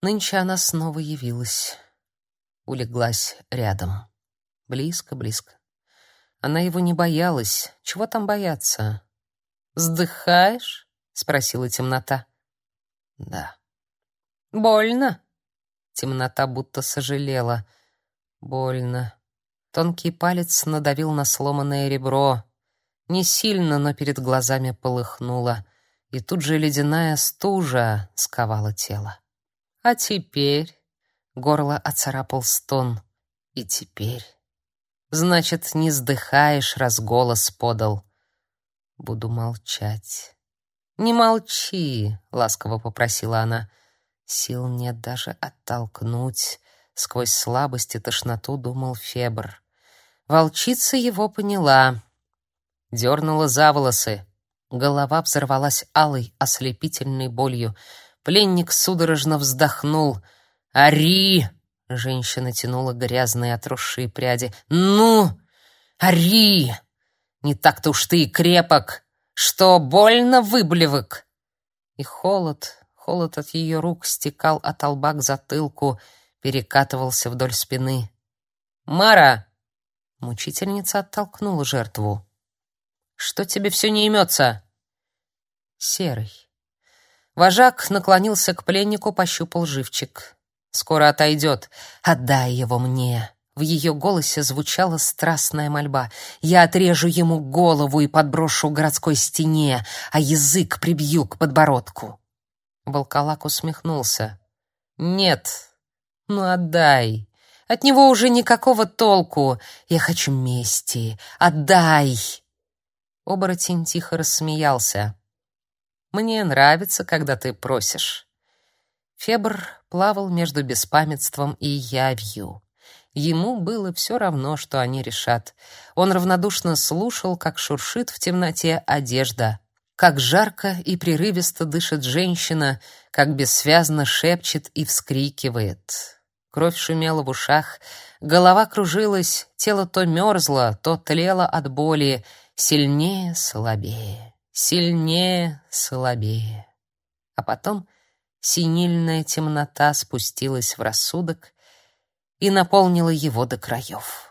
Нынче она снова явилась. Улеглась рядом. Близко-близко. Она его не боялась. Чего там бояться? «Сдыхаешь?» — спросила темнота. «Да». «Больно?» Темнота будто сожалела. «Больно». Тонкий палец надавил на сломанное ребро. Не сильно, но перед глазами полыхнуло, и тут же ледяная стужа сковала тело. А теперь горло оцарапал стон. И теперь значит, не сдыхаешь, раз голос подал. Буду молчать. Не молчи, ласково попросила она. Сил нет даже оттолкнуть. Сквозь слабость и тошноту думал Фебр. Волчица его поняла. Дернула за волосы. Голова взорвалась алой, ослепительной болью. Пленник судорожно вздохнул. «Ари!» — женщина тянула грязные отросшие пряди. «Ну! Ари! Не так-то уж ты и крепок! Что, больно, выблевок?» И холод, холод от ее рук стекал от лба к затылку, перекатывался вдоль спины. «Мара!» — мучительница оттолкнула жертву. «Что тебе все не имется?» «Серый». Вожак наклонился к пленнику, пощупал живчик. «Скоро отойдет. Отдай его мне». В ее голосе звучала страстная мольба. «Я отрежу ему голову и подброшу к городской стене, а язык прибью к подбородку». Волколак усмехнулся. «Нет, ну отдай. От него уже никакого толку. Я хочу мести. Отдай!» Оборотень тихо рассмеялся. Мне нравится, когда ты просишь. Фебр плавал между беспамятством и явью. Ему было все равно, что они решат. Он равнодушно слушал, как шуршит в темноте одежда, как жарко и прерывисто дышит женщина, как бессвязно шепчет и вскрикивает. Кровь шумела в ушах, голова кружилась, тело то мерзло, то тлело от боли, сильнее, слабее сильнее, слабее. А потом синильная темнота спустилась в рассудок и наполнила его до краев.